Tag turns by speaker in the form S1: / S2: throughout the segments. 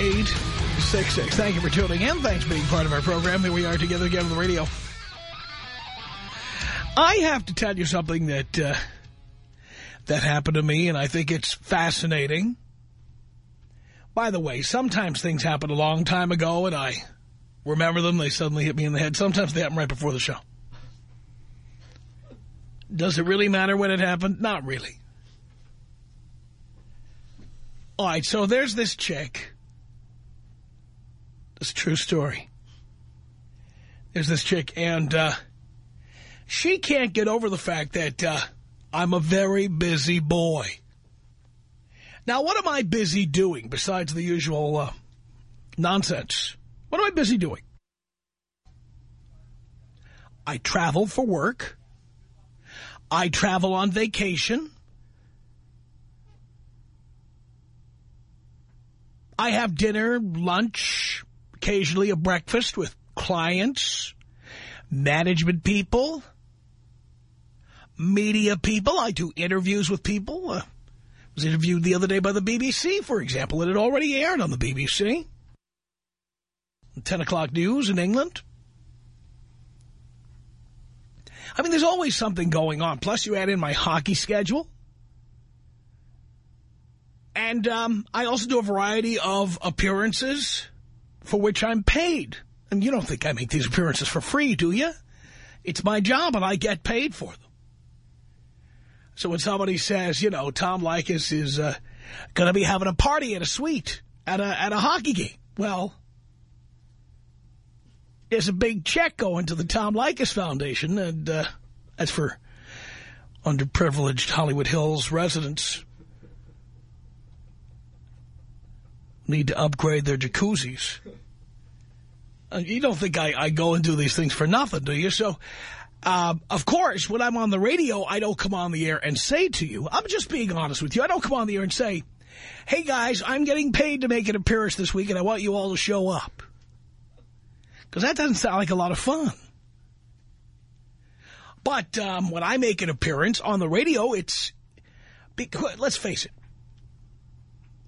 S1: 1-800-5800-866. Thank you for tuning in. Thanks for being part of our program. Here we are together again on the radio. I have to tell you something that uh, that happened to me, and I think it's fascinating. By the way, sometimes things happen a long time ago, and I remember them. They suddenly hit me in the head. Sometimes they happen right before the show. Does it really matter when it happened? Not really. All right, so there's this chick. It's a true story. There's this chick, and uh, she can't get over the fact that uh, I'm a very busy boy. Now, what am I busy doing besides the usual uh, nonsense? What am I busy doing? I travel for work. I travel on vacation. I have dinner, lunch, occasionally a breakfast with clients, management people, media people. I do interviews with people. Uh, was interviewed the other day by the BBC, for example. It had already aired on the BBC. 10 o'clock news in England. I mean, there's always something going on. Plus, you add in my hockey schedule. And um, I also do a variety of appearances for which I'm paid. And you don't think I make these appearances for free, do you? It's my job, and I get paid for them. So when somebody says, you know, Tom Leykis is uh, going to be having a party at a suite at a, at a hockey game, well, there's a big check going to the Tom Leykis Foundation, and uh, that's for underprivileged Hollywood Hills residents. Need to upgrade their jacuzzis. Uh, you don't think I, I go and do these things for nothing, do you? So, uh, of course, when I'm on the radio, I don't come on the air and say to you, I'm just being honest with you, I don't come on the air and say, hey, guys, I'm getting paid to make an appearance this week, and I want you all to show up. Because that doesn't sound like a lot of fun. But um, when I make an appearance on the radio, it's... Let's face it.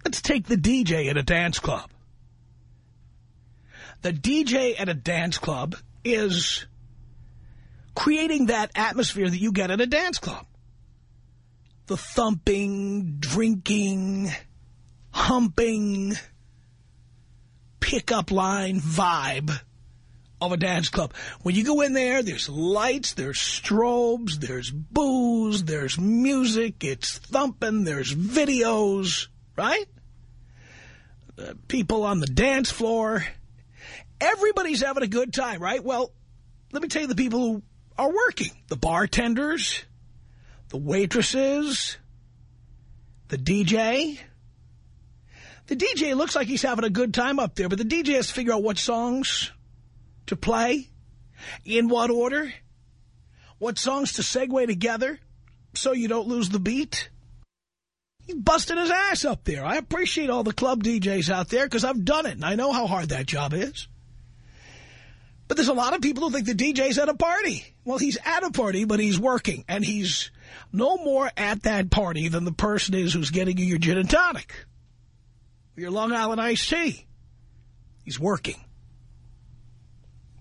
S1: Let's take the DJ at a dance club. The DJ at a dance club is creating that atmosphere that you get at a dance club. The thumping, drinking, humping, pickup line vibe of a dance club. When you go in there, there's lights, there's strobes, there's booze, there's music, it's thumping, there's videos, right? Uh, people on the dance floor. Everybody's having a good time, right? Well, let me tell you the people who are working. The bartenders, the waitresses, the DJ. The DJ looks like he's having a good time up there, but the DJ has to figure out what songs to play, in what order, what songs to segue together so you don't lose the beat. He's busting his ass up there. I appreciate all the club DJs out there because I've done it and I know how hard that job is. But there's a lot of people who think the DJ's at a party. Well, he's at a party, but he's working. And he's no more at that party than the person is who's getting you your gin and tonic. Your Long Island iced tea. He's working.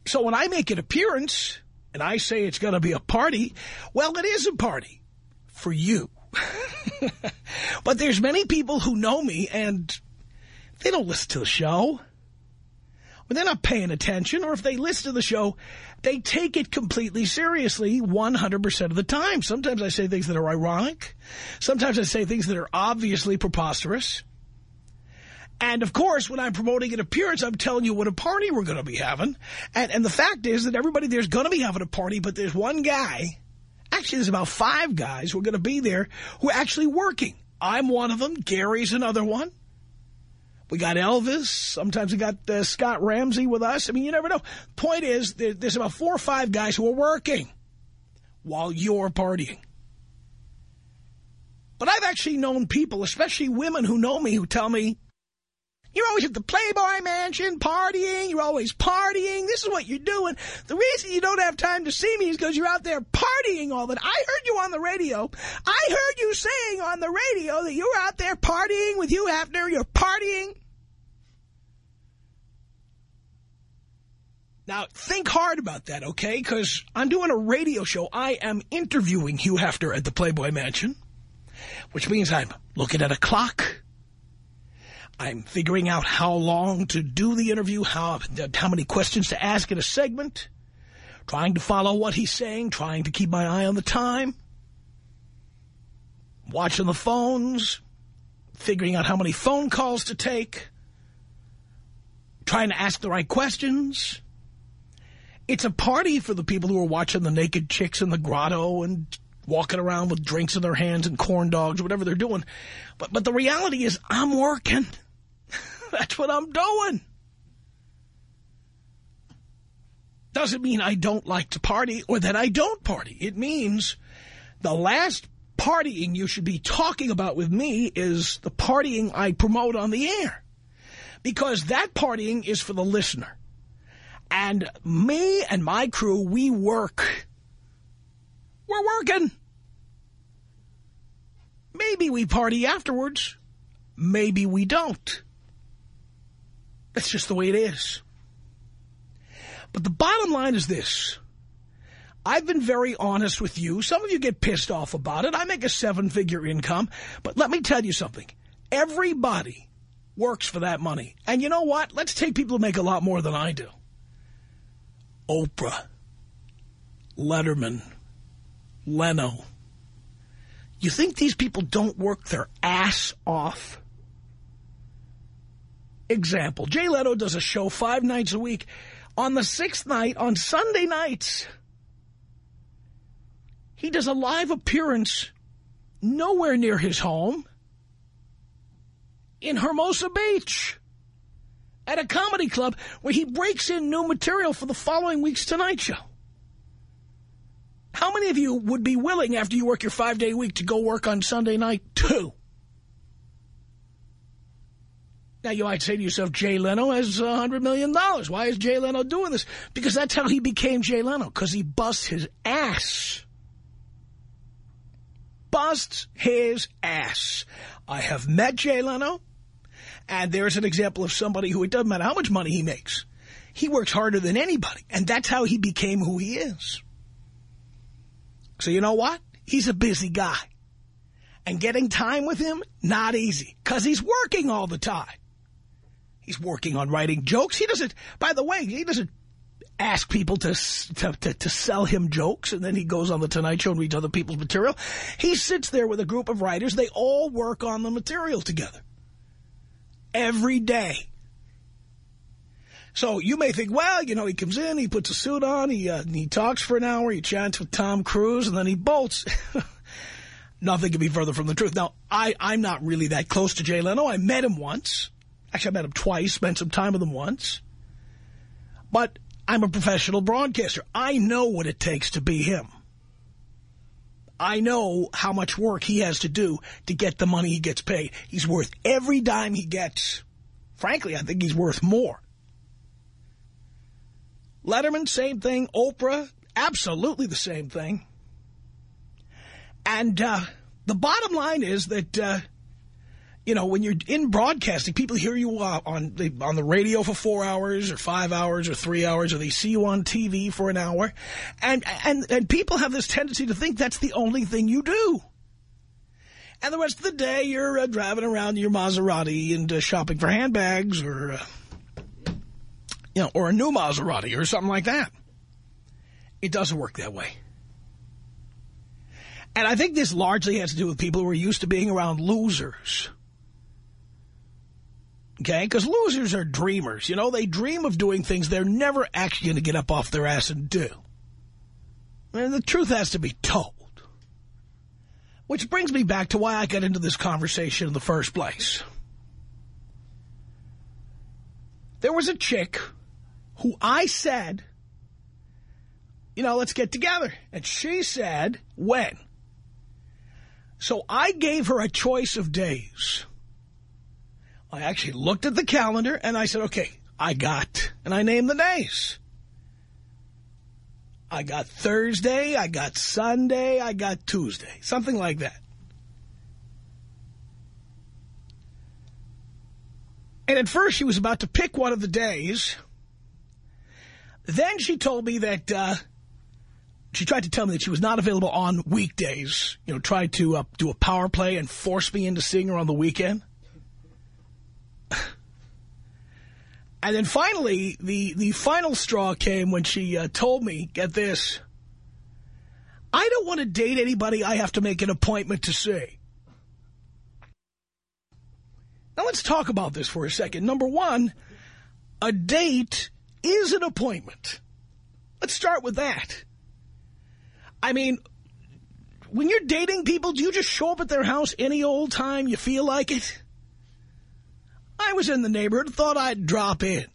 S1: So when I make an appearance and I say it's going to be a party, well, it is a party for you. but there's many people who know me and they don't listen to the show. when they're not paying attention, or if they listen to the show, they take it completely seriously 100% of the time. Sometimes I say things that are ironic. Sometimes I say things that are obviously preposterous. And, of course, when I'm promoting an appearance, I'm telling you what a party we're going to be having. And, and the fact is that everybody there's going to be having a party, but there's one guy, actually there's about five guys who are going to be there who are actually working. I'm one of them. Gary's another one. We got Elvis. Sometimes we got uh, Scott Ramsey with us. I mean, you never know. Point is, there, there's about four or five guys who are working while you're partying. But I've actually known people, especially women who know me, who tell me, you're always at the Playboy Mansion partying. You're always partying. This is what you're doing. The reason you don't have time to see me is because you're out there partying all the time. I heard you on the radio. I heard you saying on the radio that you were out there partying with Hugh Hefner. You're partying. Now, think hard about that, okay? Because I'm doing a radio show. I am interviewing Hugh Hefner at the Playboy Mansion, which means I'm looking at a clock. I'm figuring out how long to do the interview, how, how many questions to ask in a segment, trying to follow what he's saying, trying to keep my eye on the time, watching the phones, figuring out how many phone calls to take, trying to ask the right questions. It's a party for the people who are watching the naked chicks in the grotto and walking around with drinks in their hands and corn dogs, whatever they're doing. But, but the reality is I'm working. That's what I'm doing. Doesn't mean I don't like to party or that I don't party. It means the last partying you should be talking about with me is the partying I promote on the air. Because that partying is for the listener. And me and my crew, we work. We're working. Maybe we party afterwards. Maybe we don't. That's just the way it is. But the bottom line is this. I've been very honest with you. Some of you get pissed off about it. I make a seven-figure income. But let me tell you something. Everybody works for that money. And you know what? Let's take people who make a lot more than I do. Oprah, Letterman, Leno. You think these people don't work their ass off? Example, Jay Leno does a show five nights a week. On the sixth night, on Sunday nights, he does a live appearance nowhere near his home in Hermosa Beach at a comedy club where he breaks in new material for the following week's Tonight Show. How many of you would be willing, after you work your five-day week, to go work on Sunday night, too? Now, you might say to yourself, Jay Leno has uh, a 100 million. dollars. Why is Jay Leno doing this? Because that's how he became Jay Leno, because he busts his ass. Busts his ass. I have met Jay Leno. And there's an example of somebody who, it doesn't matter how much money he makes, he works harder than anybody. And that's how he became who he is. So you know what? He's a busy guy. And getting time with him, not easy. Because he's working all the time. He's working on writing jokes. He doesn't, by the way, he doesn't ask people to, to, to, to, sell him jokes, and then he goes on the Tonight Show and reads other people's material. He sits there with a group of writers. They all work on the material together every day. So you may think, well, you know, he comes in, he puts a suit on, he uh, he talks for an hour, he chats with Tom Cruise, and then he bolts. Nothing could be further from the truth. Now, I, I'm not really that close to Jay Leno. I met him once. Actually, I met him twice, spent some time with him once. But I'm a professional broadcaster. I know what it takes to be him. I know how much work he has to do to get the money he gets paid. He's worth every dime he gets. Frankly, I think he's worth more. Letterman, same thing. Oprah, absolutely the same thing. And uh, the bottom line is that uh, you know, when you're in broadcasting, people hear you uh, on the on the radio for four hours or five hours or three hours, or they see you on TV for an hour, and and and people have this tendency to think that's the only thing you do. And the rest of the day, you're uh, driving around your Maserati and uh, shopping for handbags or uh, You know, or a new Maserati or something like that. It doesn't work that way. And I think this largely has to do with people who are used to being around losers. Okay? Because losers are dreamers. You know, they dream of doing things they're never actually going to get up off their ass and do. And the truth has to be told. Which brings me back to why I got into this conversation in the first place. There was a chick who I said, you know, let's get together. And she said, when? So I gave her a choice of days. I actually looked at the calendar and I said, okay, I got, and I named the days. I got Thursday, I got Sunday, I got Tuesday, something like that. And at first she was about to pick one of the days. Then she told me that uh, she tried to tell me that she was not available on weekdays. You know, tried to uh, do a power play and force me into seeing her on the weekend. And then finally, the, the final straw came when she uh, told me, get this, I don't want to date anybody I have to make an appointment to see. Now let's talk about this for a second. Number one, a date is an appointment. Let's start with that. I mean, when you're dating people, do you just show up at their house any old time you feel like it? I was in the neighborhood, thought I'd drop in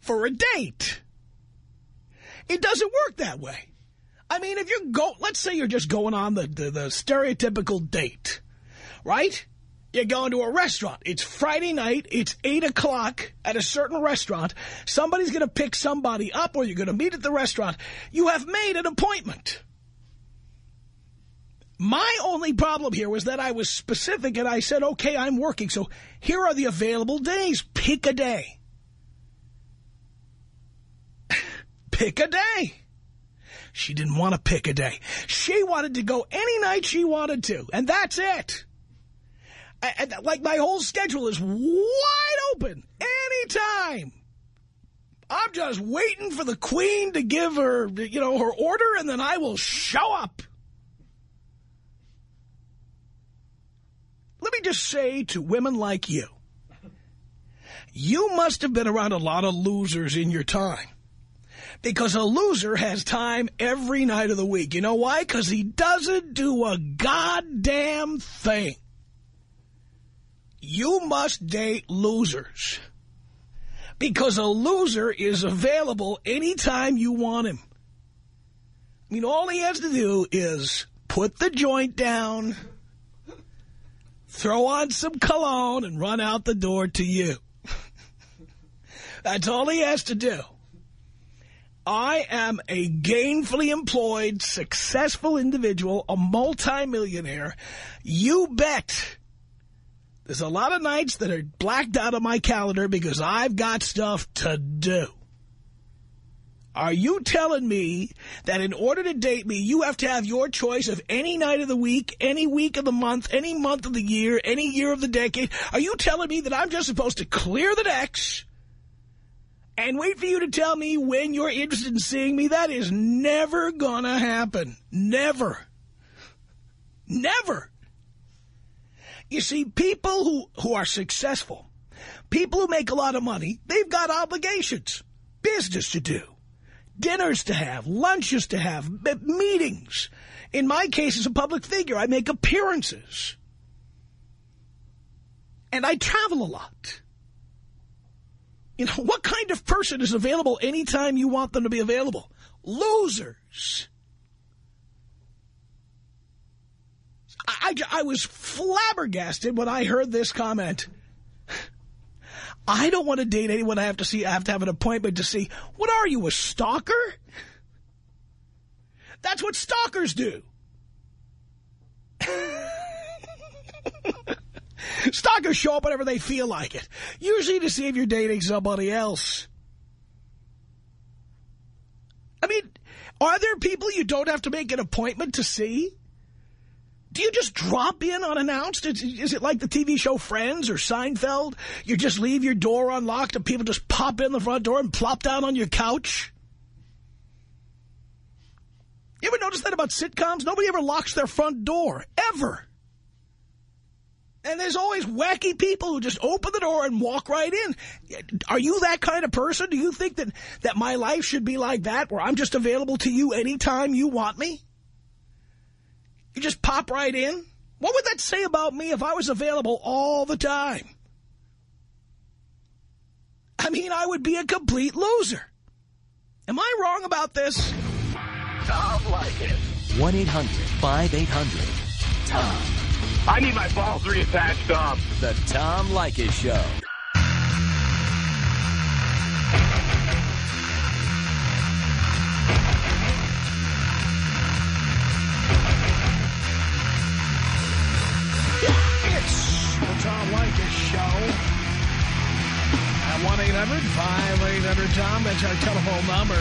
S1: for a date. It doesn't work that way. I mean, if you go, let's say you're just going on the, the, the stereotypical date, right? You're going to a restaurant. It's Friday night. It's 8 o'clock at a certain restaurant. Somebody's going to pick somebody up or you're going to meet at the restaurant. You have made an appointment. My only problem here was that I was specific and I said, okay, I'm working. So here are the available days. Pick a day. pick a day. She didn't want to pick a day. She wanted to go any night she wanted to. And that's it. And, like my whole schedule is wide open anytime. I'm just waiting for the queen to give her, you know, her order and then I will show up. Let me just say to women like you, you must have been around a lot of losers in your time. Because a loser has time every night of the week. You know why? Because he doesn't do a goddamn thing. You must date losers. Because a loser is available anytime you want him. I mean, all he has to do is put the joint down throw on some cologne and run out the door to you. That's all he has to do. I am a gainfully employed, successful individual, a multimillionaire. You bet. There's a lot of nights that are blacked out of my calendar because I've got stuff to do. Are you telling me that in order to date me, you have to have your choice of any night of the week, any week of the month, any month of the year, any year of the decade? Are you telling me that I'm just supposed to clear the decks and wait for you to tell me when you're interested in seeing me? That is never gonna happen. Never. Never. You see, people who, who are successful, people who make a lot of money, they've got obligations, business to do dinners to have, lunches to have, meetings. In my case, as a public figure, I make appearances. And I travel a lot. You know, what kind of person is available anytime you want them to be available? Losers. I, I, I was flabbergasted when I heard this comment. I don't want to date anyone I have to see. I have to have an appointment to see. What are you, a stalker? That's what stalkers do. Stalkers show up whenever they feel like it. Usually to see if you're dating somebody else. I mean, are there people you don't have to make an appointment to see? Do you just drop in unannounced? Is, is it like the TV show Friends or Seinfeld? You just leave your door unlocked and people just pop in the front door and plop down on your couch? You ever notice that about sitcoms? Nobody ever locks their front door, ever. And there's always wacky people who just open the door and walk right in. Are you that kind of person? Do you think that, that my life should be like that, where I'm just available to you anytime you want me? You just pop right in? What would that say about me if I was available all the time? I mean, I would be a complete loser. Am I wrong about this?
S2: Tom Leykis.
S3: 1-800-5800-TOM.
S2: I need my balls reattached, Tom.
S3: The Tom Leykis Show.
S1: It's the Tom Leykis Show. At 1-800-5800-TOM. That's our telephone number.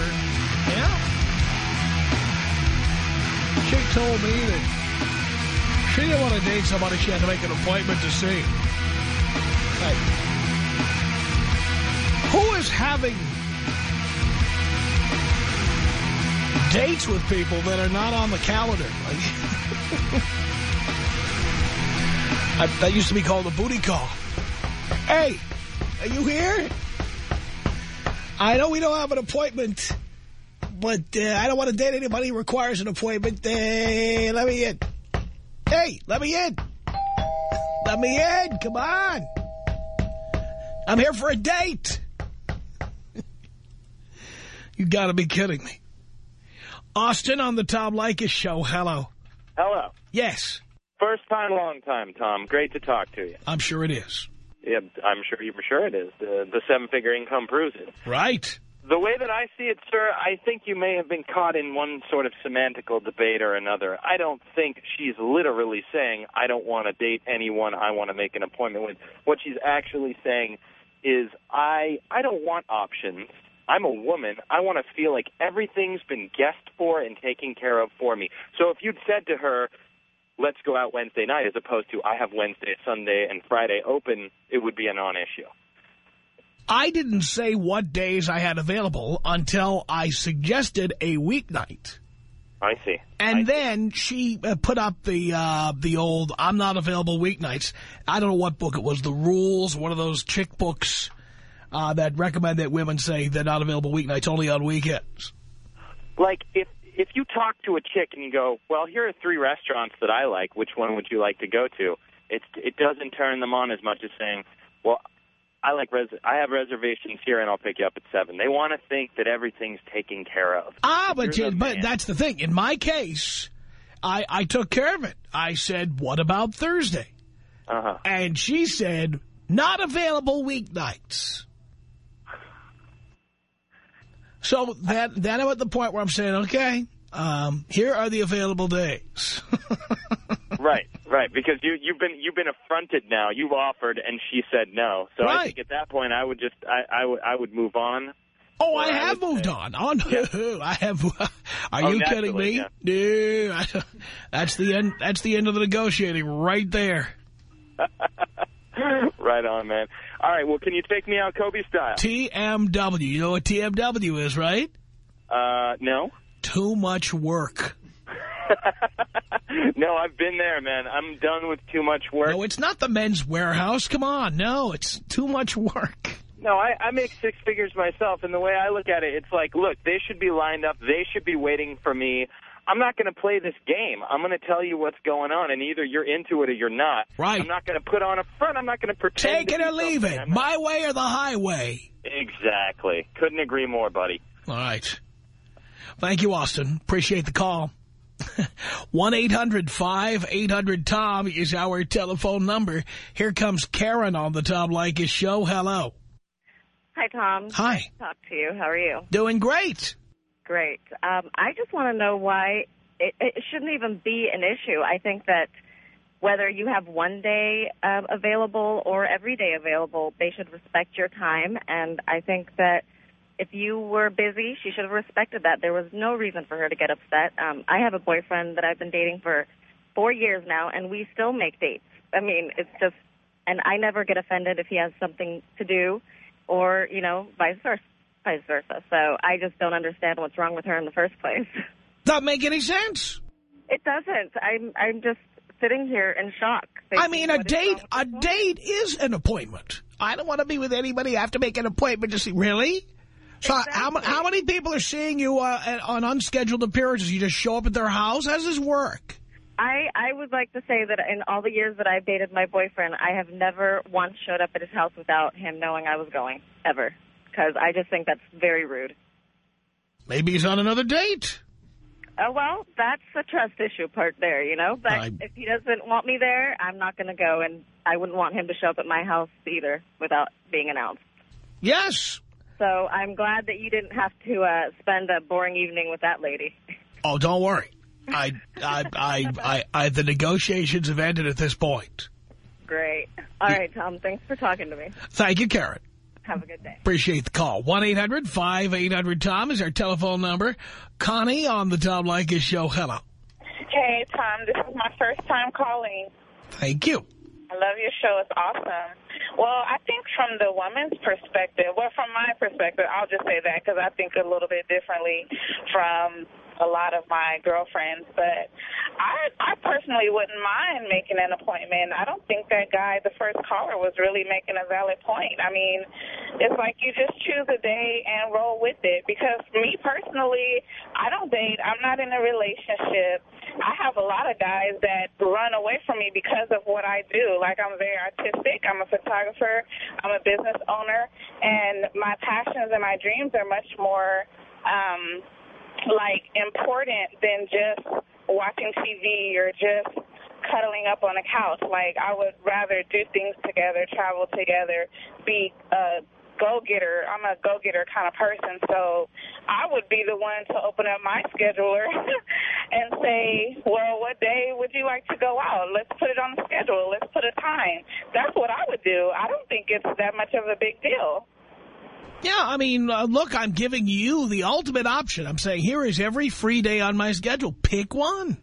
S1: Yeah. She told me that she didn't want to date somebody she had to make an appointment to see. Who is having dates with people that are not on the calendar? Like... I, that used to be called a booty call. Hey, are you here? I know we don't have an appointment, but uh, I don't want to date anybody who requires an appointment. Uh, let me in. Hey, let me in. Let me in. Come on. I'm here for a date. you got to be kidding me. Austin on the Tom Leykis show. Hello.
S2: Hello.
S1: Yes,
S2: First time, long time, Tom. Great to talk to you.
S1: I'm sure it is.
S2: Yeah, I'm sure you're sure it is. The, the seven-figure income proves it.
S1: Right.
S2: The way that I see it, sir, I think you may have been caught in one sort of semantical debate or another. I don't think she's literally saying, I don't want to date anyone I want to make an appointment with. What she's actually saying is, I, I don't want options. I'm a woman. I want to feel like everything's been guessed for and taken care of for me. So if you'd said to her, let's go out Wednesday night, as opposed to I have Wednesday, Sunday, and Friday open, it would be a non-issue.
S1: I didn't say what days I had available until I suggested a weeknight.
S2: I see.
S1: And
S2: I
S1: then she uh, put up the uh, the old I'm not available weeknights. I don't know what book it was, The Rules, one of those chick books uh, that recommend that women say they're not available weeknights, only on weekends.
S2: like if if you talk to a chick and you go, well, here are three restaurants that I like. Which one would you like to go to? It it doesn't turn them on as much as saying, well, I like res I have reservations here and I'll pick you up at seven. They want to think that everything's taken care of.
S1: Ah, but
S2: You're
S1: but
S2: man.
S1: that's the thing. In my case, I I took care of it. I said, what about Thursday?
S2: Uh huh.
S1: And she said, not available weeknights. So that then I'm at the point where I'm saying, okay, um, here are the available days.
S2: Right, right. Because you you've been you've been affronted now. You've offered and she said no. So I think at that point I would just I I would I would move on.
S1: oh, I
S2: I
S1: have
S2: would
S1: moved
S2: say-
S1: on. Oh, no, I have. Are
S2: Oh,
S1: you kidding me? No, I- that's the end. That's the end of the negotiating right there.
S2: right on, man. All right. Well, can you take me out Kobe style?
S1: TMW. You know what TMW is, right?
S2: Uh, no.
S1: Too much work.
S2: no, I've been there, man. I'm done with too much work.
S1: No, it's not the Men's Wearhouse. Come on. No, it's too much work.
S2: No, I, I make six figures myself, and the way I look at it, it's like, look, they should be lined up. They should be waiting for me. I'm not going to play this game. I'm going to tell you what's going on, and either you're into it or you're not.
S1: Right.
S2: I'm not going to put on a front. I'm not going to pretend.
S1: Take
S2: to
S1: it
S2: be
S1: or leave
S2: something
S1: it.
S2: I'm not.
S1: My way or the highway.
S2: Exactly. Couldn't agree more, buddy.
S1: All right. Thank you, Austin. Appreciate the call. 1-800-5800-TOM is our telephone number. Here comes Karen on the Tom Leykis show. Hello.
S4: Hi, Tom.
S1: Hi.
S4: Nice to talk to you. How are you?
S1: Doing great.
S4: Great. Um, I just want to know why it, it shouldn't even be an issue. I think that whether you have one day um, available or every day available, they should respect your time. And I think that if you were busy, she should have respected that. There was no reason for her to get upset. Um, I have a boyfriend that I've been dating for four years now, and we still make dates. I mean, it's just, and I never get offended if he has something to do, or you know, vice versa, vice versa. So I just don't understand what's wrong with her in the first place.
S1: Doesn't make any sense.
S4: It doesn't. I'm I'm just sitting here in shock.
S1: I mean, a
S4: What is wrong
S1: date, a date is an appointment. I don't want to be with anybody. I have to make an appointment to see. Really? So how,
S4: Exactly.
S1: how many people are seeing you uh, on unscheduled appearances? You just show up at their house? How does this work?
S4: I, I would like to say that in all the years that I've dated my boyfriend, I have never once showed up at his house without him knowing I was going, ever. Because I just think that's very rude.
S1: Maybe he's on another date.
S4: Oh, well, that's the trust issue part there, you know? But
S1: I-
S4: if he doesn't want me there, I'm not going to go, and I wouldn't want him to show up at my house either without being announced.
S1: Yes.
S4: So I'm glad that you didn't have to uh, spend a boring evening with that lady.
S1: Oh, don't worry. I, I, I, I, I, the negotiations have ended at this point.
S4: Great. All right, Tom, thanks for talking to me.
S1: Thank you, Karen.
S4: Have a good day.
S1: Appreciate the call. 1-800-5800-TOM is our telephone number. Connie on the Tom Leykis show. Hello.
S5: Hey, Tom, this is my first time calling.
S1: Thank you.
S5: I love your show. It's awesome. Well, I think from the woman's perspective, well, from my perspective, I'll just say that because I think a little bit differently from a lot of my girlfriends. But I, I personally wouldn't mind making an appointment. I don't think that guy, the first caller, was really making a valid point. I mean, it's like you just choose a day and roll with it. Because me personally, I don't date. I'm not in a relationship. I have a lot of guys that run away from me because of what I do. Like I'm very artistic. I'm a photographer. I'm a business owner, and my passions and my dreams are much more um, like important than just watching TV or just cuddling up on a couch. Like I would rather do things together, travel together, be a go-getter. I'm a go-getter kind of person, so I would be the one to open up my scheduler and say, well, what day would you like to go out? Let's put it on the schedule. Let's put a time. That's what I would do. I don't think it's that much of a big deal.
S1: Yeah, I mean, uh, look, I'm giving you the ultimate option. I'm saying here is every free day on my schedule. Pick one.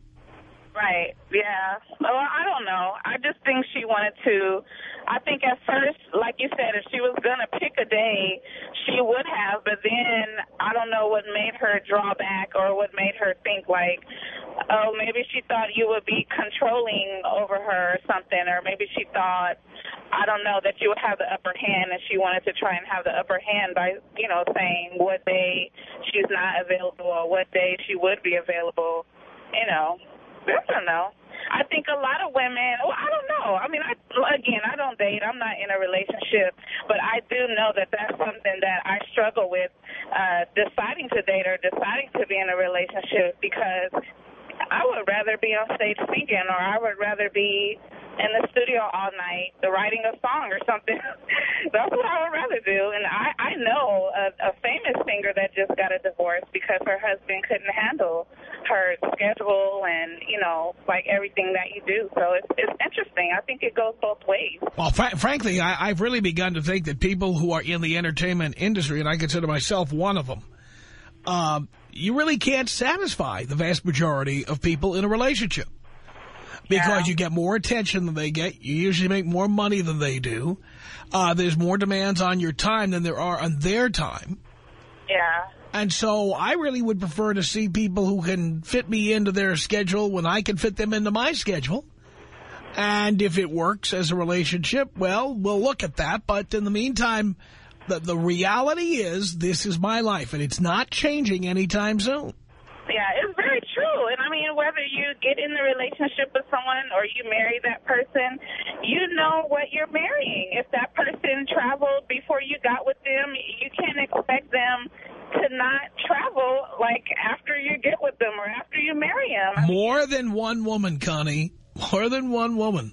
S5: Right. Yeah. Well, I don't know. I just think she wanted to. I think at first, like you said, if she was going to pick a day, she would have. But then I don't know what made her draw back or what made her think like, oh, maybe she thought you would be controlling over her or something, or maybe she thought, I don't know, that you would have the upper hand, and she wanted to try and have the upper hand by, you know, saying what day she's not available or what day she would be available. You know, I don't know. I think a lot of women, well, I don't know. I mean, I, again, I don't date. I'm not in a relationship, but I do know that that's something that I struggle with uh, deciding to date or deciding to be in a relationship because I would rather be on stage singing or I would rather be in the studio all night writing a song or something. That's what I would rather do. And I, I know a, a famous singer that just got a divorce because her husband couldn't handle her schedule and, you know, like everything that you do. So it's, it's interesting. I think it goes both ways.
S1: Well, fr frankly, I, I've really begun to think that people who are in the entertainment industry, and I consider myself one of them, um, you really can't satisfy the vast majority of people in a relationship. Because
S5: Yeah.
S1: you get more attention than they get. You usually make more money than they do. Uh, there's more demands on your time than there are on their time.
S5: Yeah.
S1: And so I really would prefer to see people who can fit me into their schedule when I can fit them into my schedule. And if it works as a relationship, well, we'll look at that. But in the meantime, the, the reality is this is my life, and it's not changing anytime soon.
S5: Yeah, it's very true. And I mean, whether you get in the relationship with someone or you marry that person, you know what you're marrying. If that person traveled before you got with them, you can't expect them to not travel like after you get with them or after you marry them.
S1: More than one woman, Connie, more than one woman,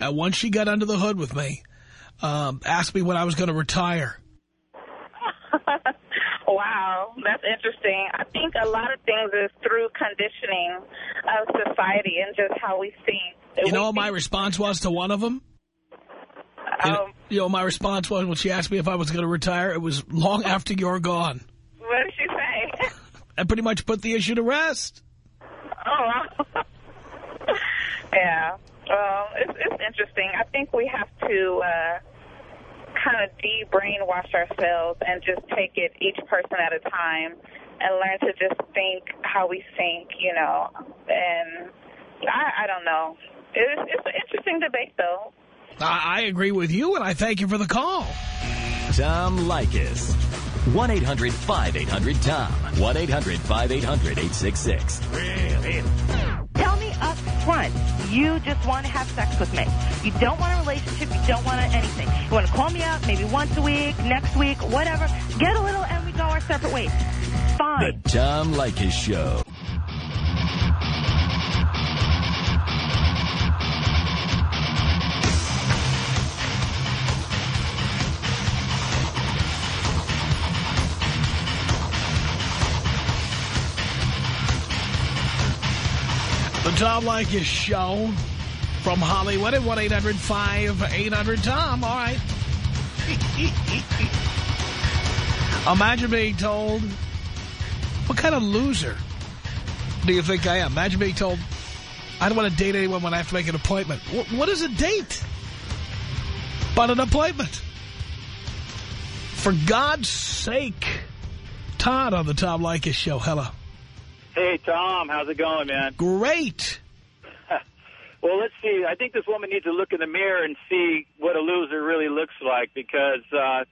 S1: uh, once she got under the hood with me, um, asked me when I was going to retire.
S5: wow, that's interesting. I think a lot of things is through conditioning of society and just how we think.
S1: You know what my response was to one of them? You know,
S5: um,
S1: you know, my response was when she asked me if I was going to retire, it was long after you're gone.
S5: what did she say?
S1: I pretty much put the issue to rest.
S5: Oh. Yeah. Well, it's, it's interesting. I think we have to uh, kind of de-brainwash ourselves and just take it each person at a time and learn to just think how we think, you know. And I, I don't know. It's, it's an interesting debate, though.
S1: I, I agree with you, and I thank you for the call.
S3: Tom Leykis. 1-800-5800-TOM. 1-800-5800-866.
S6: Up front, you just want to have sex with me. You don't want a relationship. You don't want anything. You want to call me up maybe once a week, next week, whatever. Get a little and we go our separate ways. Fine. The.
S3: Tom Leykis Show.
S1: The Tom Leykis Show from Hollywood at 1-800-5800-TOM. All right. Imagine being told, what kind of loser do you think I am? Imagine being told, I don't want to date anyone when I have to make an appointment. Wh- what is a date? But an appointment. For God's sake. Todd on the Tom Leykis Show. Hello.
S7: Hey, Tom. How's it going, man?
S1: Great.
S7: Well, let's see. I think this woman needs to look in the mirror and see what a loser really looks like because uh,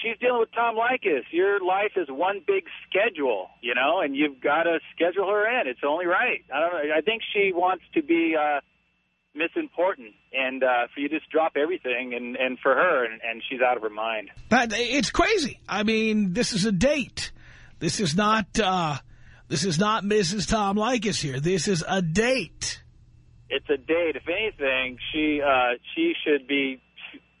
S7: she's dealing with Tom Leykis. Your life is one big schedule, you know, and you've got to schedule her in. It's only right. I don't know. I think she wants to be uh, misimportant and uh, for you to just drop everything and, and for her, and, and she's out of her mind.
S1: That, it's crazy. I mean, this is a date. This is not, uh, this is not Mrs. Tom Leykis here. This is a date.
S7: It's a date. If anything, she uh, she should be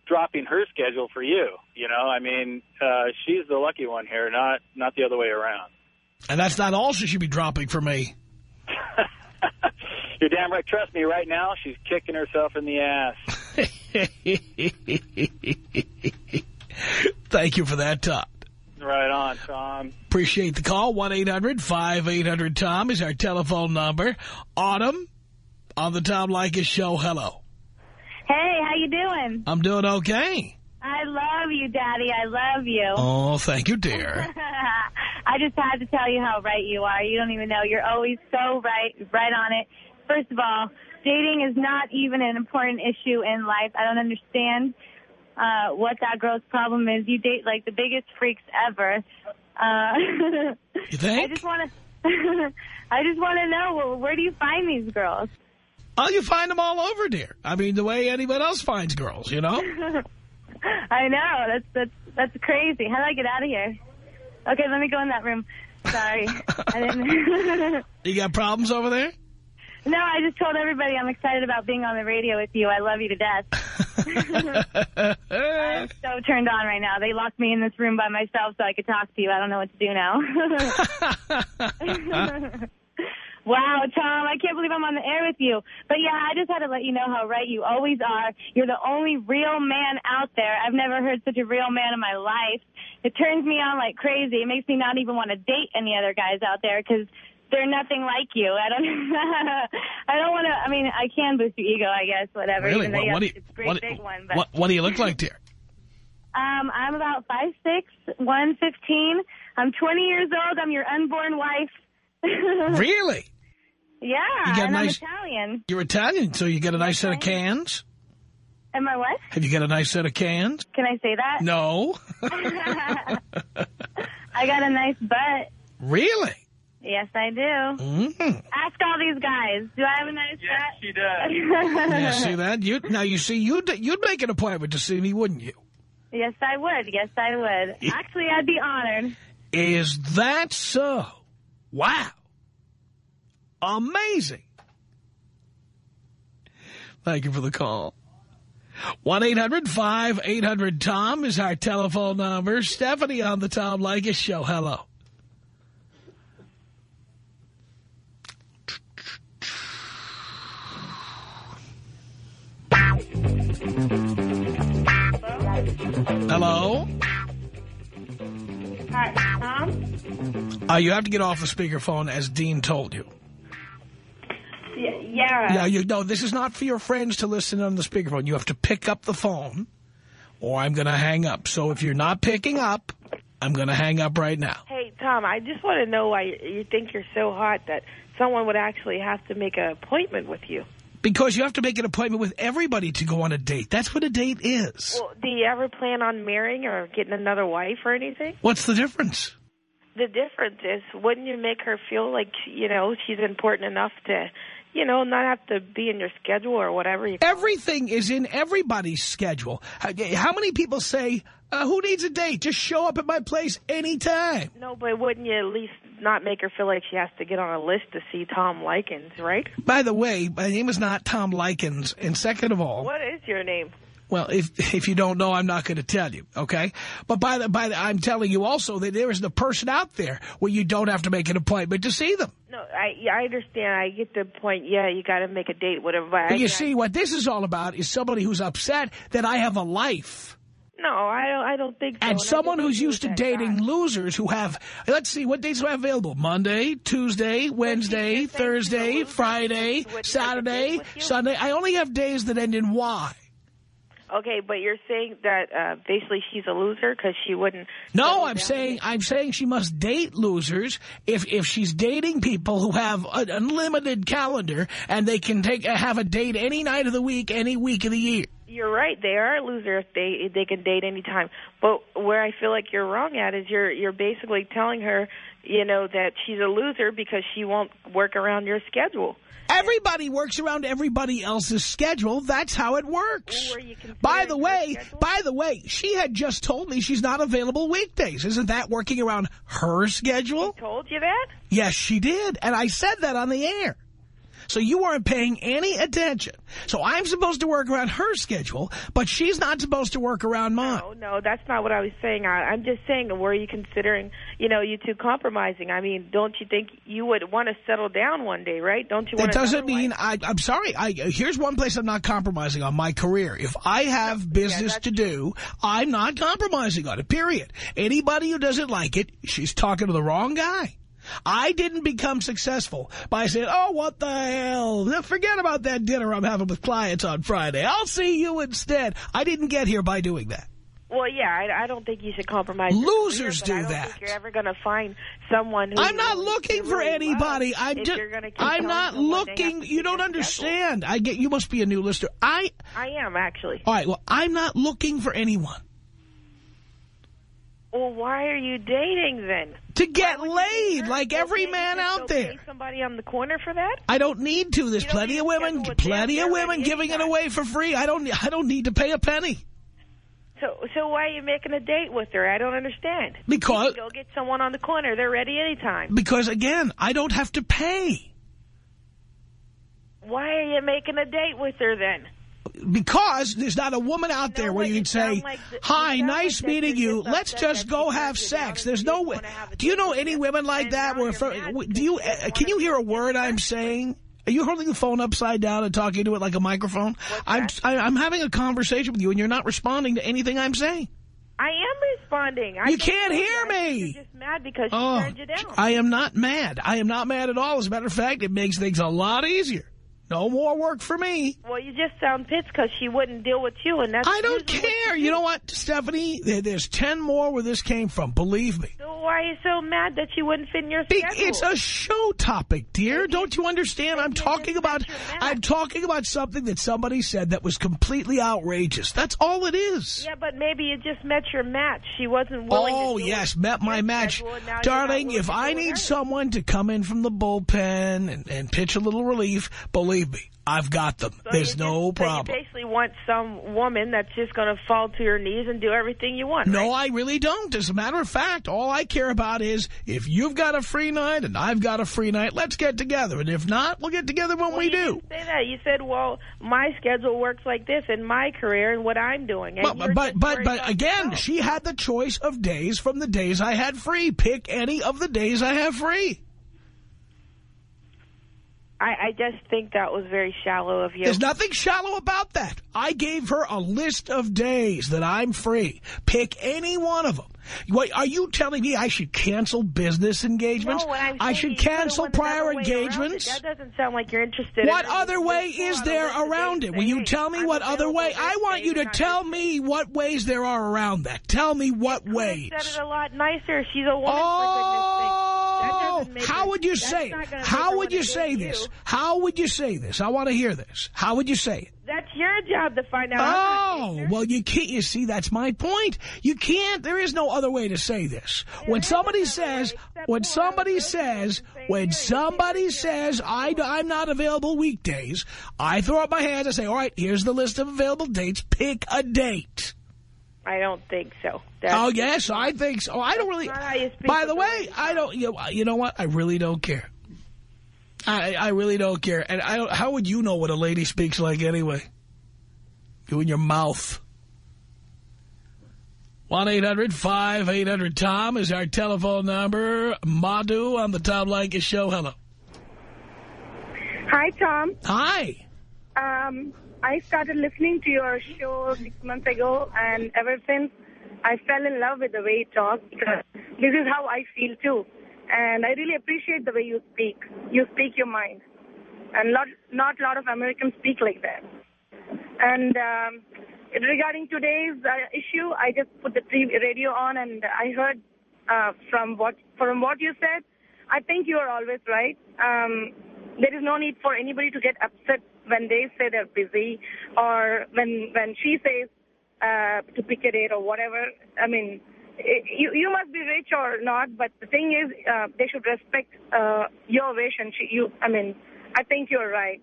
S7: dropping her schedule for you. You know, I mean, uh, she's the lucky one here, not not the other way around.
S1: And that's not all she should be dropping for me.
S7: You're damn right. Trust me, right now she's kicking herself in the ass.
S1: Thank you for that, Todd.
S7: Right on, Tom.
S1: Appreciate the call. 1-800-5800-TOM is our telephone number. Autumn on the Tom Leykis Show. Hello.
S8: Hey, how you doing?
S1: I'm doing okay.
S8: I love you, Daddy. I love you.
S1: Oh, thank you, dear.
S8: I just had to tell you how right you are. You don't even know. You're always so right, right on it. First of all, dating is not even an important issue in life. I don't understand uh, what that girl's problem is. You date like the biggest freaks ever. Uh,
S1: You think?
S8: I just want to. I just want to know well, where do you find these girls?
S1: Oh, you find them all over, dear. I mean, the way anyone else finds girls, you know?
S8: I know that's that's that's crazy. How do I get out of here? Okay, let me go in that room. Sorry, I didn't.
S1: You got problems over there?
S8: No, I just told everybody I'm excited about being on the radio with you. I love you to death. I'm so turned on right now. They locked me in this room by myself so I could talk to you. I don't know what to do now. wow, Tom, I can't believe I'm on the air with you. But yeah, I just had to let you know how right you always are. You're the only real man out there. I've never heard such a real man in my life. It turns me on like crazy. It makes me not even want to date any other guys out there because they're nothing like you. I don't. I don't want to. I mean, I can boost your ego, I guess. Whatever.
S1: Really? What, what do
S8: you a
S1: what,
S8: big one. But
S1: what, what do you look like, dear?
S8: um, I'm about five six, one fifteen. I'm 20 years old. I'm your unborn wife.
S1: Really?
S8: Yeah,
S1: You got
S8: and
S1: nice-
S8: I'm Italian.
S1: You're Italian, so you got a nice set of cans?
S8: Am I what?
S1: Have you got a nice set of cans?
S8: Can I say that?
S1: No.
S8: I got a nice butt.
S1: really?
S8: Yes, I do.
S1: Mm -hmm.
S8: Ask all these guys. Do I have a nice butt?
S7: she does.
S1: Yeah, see that? You Now, you see, you'd, you'd make an appointment to see me, wouldn't you?
S8: yes, I would. Yes, I would. Actually, I'd be honored.
S1: Is that so? Wow. Amazing. Thank you for the call. 1-800-5800-TOM is our telephone number. Stephanie on the Tom Leykis Show. Hello. Hello?
S8: Hi, Tom?
S1: Uh, you have to get off the speakerphone as Dean told you.
S8: Yeah.
S1: Now, you know, this is not for your friends to listen on the speakerphone. You have to pick up the phone or I'm going to hang up. So if you're not picking up, I'm going to hang up right now.
S9: Hey, Tom, I just want to know why you think you're so hot that someone would actually have to make an appointment with you.
S1: Because you have to make an appointment with everybody to go on a date. That's what a date is.
S9: Well, do you ever plan on marrying or getting another wife or anything?
S1: What's the difference?
S9: The difference is, wouldn't you make her feel like, you know, she's important enough to, you know, not have to be in your schedule or whatever? You
S1: Everything is in everybody's schedule. How how many people say, uh, who needs a date? Just show up at my place anytime.
S9: No, but wouldn't you at least not make her feel like she has to get on a list to see Tom Likens, right?
S1: By the way, my name is not Tom Likens. And second of all,
S9: What is your name?
S1: well, if if you don't know, I'm not going to tell you, okay? But by the by, the, I'm telling you also that there is the person out there where you don't have to make an appointment to see them.
S9: No, I I understand. I get the point. Yeah, you got to make a date, whatever. But
S1: But
S9: I,
S1: you see, what this is all about is somebody who's upset that I have a life.
S9: No, I don't. I don't think so.
S1: And
S9: I
S1: someone who's used to dating
S9: guy.
S1: losers who have, let's see, what dates do I have available? Monday, Tuesday, Wednesday,
S9: just saying she's a
S1: Thursday. Friday,
S9: Would you like a
S1: Saturday,
S9: date with you?
S1: Sunday. I only have days that end in Y.
S9: Okay, but you're saying that uh, basically she's a loser because she wouldn't.
S1: No, I'm saying
S9: and-
S1: I'm saying she must date losers if if she's dating people who have an unlimited calendar and they can take have a date any night of the week, any week of the year.
S9: You're right. They are a loser if they they can date anytime. But where I feel like you're wrong at is you're you're basically telling her, you know, that she's a loser because she won't work around your schedule.
S1: Everybody works around everybody else's schedule. That's how it works.
S9: Well, were you considering
S1: By the way, by the way, she had just told me she's not available weekdays. Isn't that working around her schedule?
S9: Told you that?
S1: Yes, she did. And I said that on the air. So you aren't paying any attention. So I'm supposed to work around her schedule, but she's not supposed to work around mine.
S9: No, no, that's not what I was saying. I, I'm just saying, were you considering, you know, you two compromising? I mean, don't you think you would want to settle down one day, right? Don't you want to?
S1: That doesn't mean? I, I'm sorry. I, here's one place I'm not compromising on my career. If I have business
S9: that's
S1: to do, I'm not compromising on it. Period. Anybody who doesn't like it, she's talking to the wrong guy. I didn't become successful by saying, "Oh, what the hell? Forget about that dinner I'm having with clients on Friday. I'll see you instead." I didn't get here by doing that.
S9: Well, yeah, I, I don't think you should compromise.
S1: Losers
S9: career,
S1: do
S9: I don't
S1: that.
S9: Think you're ever going to find someone who
S1: I'm not looking for
S9: really
S1: anybody. I'm just.
S9: you're gonna keep
S1: I'm not
S9: someone they have
S1: looking. You don't understand. I get. You must be a new listener. I.
S9: I am actually.
S1: All right. Well, I'm not looking for anyone.
S9: Well, why are you dating then?
S1: To get
S9: Why would you
S1: laid like every man out there.
S9: somebody on the corner for that?
S1: I don't need to. There's plenty of women, plenty of women giving it away for free. I don't. I don't need to pay a penny
S9: So, so why are you making a date with her? I don't understand.
S1: because
S9: go get someone on the corner. They're ready anytime.
S1: because again, I don't have to pay
S9: Why are you making a date with her then?
S1: Because there's not a woman out there where you
S9: You
S1: can say,
S9: like the-
S1: "Hi, nice
S9: like
S1: meeting you. Let's just go have
S9: you
S1: sex." There's no way.
S9: wanna have a
S1: Do you know any women like that? Where
S9: you're
S1: for,
S9: mad
S1: do you
S9: you
S1: uh, can you hear a word I'm saying? Are you holding the phone upside down and talking to it like a microphone? I'm? I, I'm having a conversation with you and you're not responding to anything I'm saying.
S9: I am responding. I
S1: You can't hear me.
S9: You're just mad because
S1: Oh,
S9: turned you down.
S1: I am not mad. I am not mad at all. As a matter of fact, it makes things a lot easier. No more work for me.
S9: well, you just sound pissed because she wouldn't deal with you, and that's.
S1: I don't care.
S9: you do.
S1: know what, Stephanie? There- There's ten more where this came from. Believe me.
S9: So why are you so mad that she wouldn't fit in your schedule?
S1: It's a show topic, dear. Don't you understand? I'm talking about
S9: said you're mad.
S1: I'm talking about something that somebody said that was completely outrageous. That's all it is.
S9: Yeah, but maybe you just met your match. She wasn't willing
S1: Oh, yes, met my match.
S9: schedule, and now you're
S1: Darling, if I need someone to come in from the bullpen and, and pitch a little relief, believe me, I've got them.
S9: So
S1: There's
S9: you
S1: no
S9: just, so
S1: problem.
S9: you basically want some woman that's just going to fall to your knees and do everything you want.
S1: No,
S9: right?
S1: I really don't. As a matter of fact, all I care about is if you've got a free night and I've got a free night, let's get together. And if not, we'll get together when
S9: Well,
S1: we do.
S9: say that. You said, "Well, my schedule works like this in my career and what I'm doing." And
S1: But but but, but again, she had the choice of days from the days I had free. Pick any of the days I have free.
S9: I, I just think that was very shallow of you.
S1: There's nothing shallow about that. I gave her a list of days that I'm free. Pick any one of them. What, are you telling me I should cancel business engagements?
S9: No,
S1: I should
S9: is you could've
S1: cancel prior
S9: way around it.
S1: engagements?
S9: That doesn't sound like you're interested.
S1: What
S9: in
S1: other way is there around it? Will you tell me
S9: I'm
S1: what other way? I want you to tell me what ways there are around that. Tell me what ways.
S9: said it a lot nicer. She's a woman,
S1: Oh,
S9: for goodness sake. That doesn't make
S1: how would you say it?
S9: not gonna make
S1: How would you say this?
S9: you.
S1: How would you say this? I want to hear this. How would you say it?
S9: That's your job to find out.
S1: Oh, well, you can't. You see, that's my point. You can't. There is no other way to say this. When somebody says,
S9: way,
S1: when somebody says, when
S9: "Here,
S1: somebody says, I, I'm not available weekdays, I throw up my hands and say, all right, here's the list of available dates. Pick a date.
S9: I don't think so. That's
S1: oh, yes, I think so. I don't really.
S9: not how you speak
S1: By the
S9: the
S1: way,
S9: way
S1: I don't. You know, you know what? I really don't care. I I really don't care. And I don't, how would you know what a lady speaks like anyway? You in your mouth. 1-800-5800-TOM is our telephone number. Madhu on the Tom Leykis show. Hello.
S10: Hi, Tom.
S1: Hi.
S10: Um, I started listening to your show six months ago, and ever since, I fell in love with the way you talk. Because this is how I feel, too. And I really appreciate the way you speak. You speak your mind. And not, not a lot of Americans speak like that. And um, regarding today's uh, issue, I just put the radio on, and I heard uh, from what from what you said. I think you are always right. Um, there is no need for anybody to get upset when they say they're busy, or when when she says uh, to pick a date or whatever. I mean, i you you must be rich or not, but the thing is, uh, they should respect uh, your wish. And she, you, I mean, I think you're right.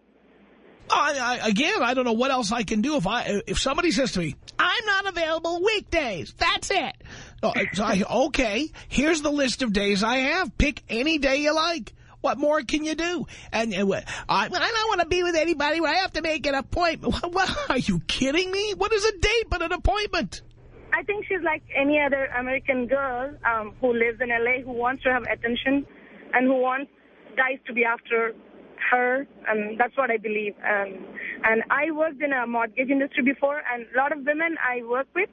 S1: I, I, again, I don't know what else I can do if I if somebody says to me, "I'm not available weekdays." That's it. Oh, I, okay, here's the list of days I have. Pick any day you like. What more can you do? And, and I, I don't want to be with anybody where I have to make an appointment. What, what, are you kidding me? What is a date but an appointment?
S10: I think she's like any other American girl um, who lives in LA who wants to have attention and who wants guys to be after her, and that's what I believe. Um, and I worked in a mortgage industry before, and a lot of women I work with,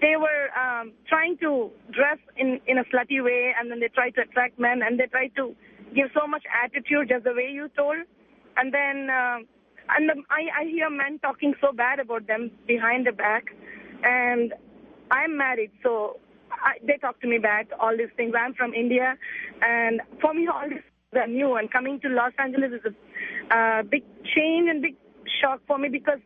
S10: they were um, trying to dress in, in a slutty way, and then they try to attract men, and they try to give so much attitude, just the way you told. And then uh, and the, I, I hear men talking so bad about them behind the back, and I'm married, so I, they talk to me back, all these things. I'm from India, and for me, all this are new, and coming to Los Angeles is a uh, big change and big shock for me because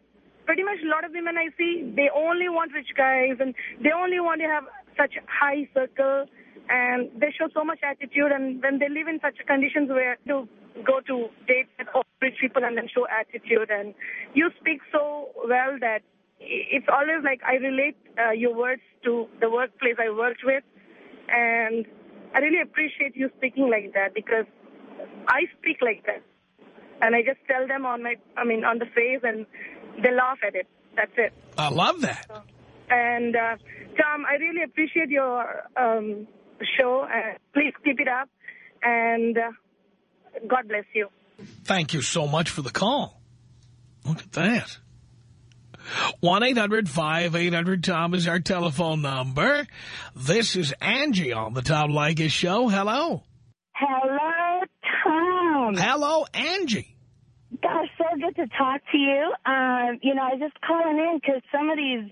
S10: pretty much a lot of women I see, they only want rich guys, and they only want to have such high circle, and they show so much attitude, and when they live in such conditions where to go to dates with all rich people and then show attitude, and you speak so well that it's always like I relate uh, your words to the workplace I worked with, and I really appreciate you speaking like that because I speak like that, and I just tell them on my, I mean, on the face, and they laugh at it. That's it.
S1: I love that.
S10: And uh, Tom, I really appreciate your um, show, and please keep it up, and uh, God bless you.
S1: Thank you so much for the call. Look at that. 1-800-5800-TOM is our telephone number. This is Angie on the Tom Leykis show. Hello.
S11: Hello, Tom.
S1: Hello, Angie.
S11: Gosh, so good to talk to you. Um, you know, I was just calling in because some of these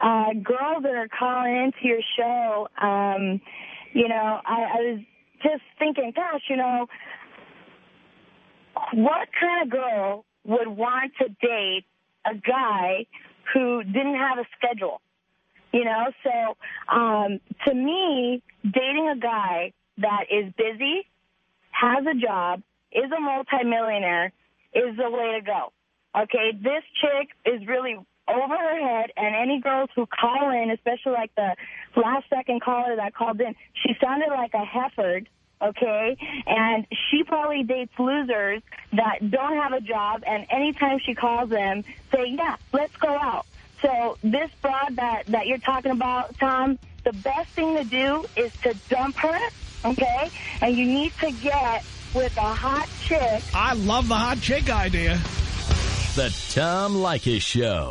S11: uh, girls that are calling into your show, um, you know, I, I was just thinking, gosh, you know, what kind of girl would want to date a guy who didn't have a schedule? You know, so um, to me, dating a guy that is busy, has a job, is a multimillionaire, is the way to go. Okay, this chick is really over her head, and any girls who call in, especially like the last second caller that called in, she sounded like a heifer. Okay, and she probably dates losers that don't have a job, and anytime she calls them, say, "Yeah, let's go out." So this broad that that you're talking about, Tom, the best thing to do is to dump her, okay? And you need to get with a hot chick.
S1: I love the hot chick idea.
S3: The Tom Leykis Show.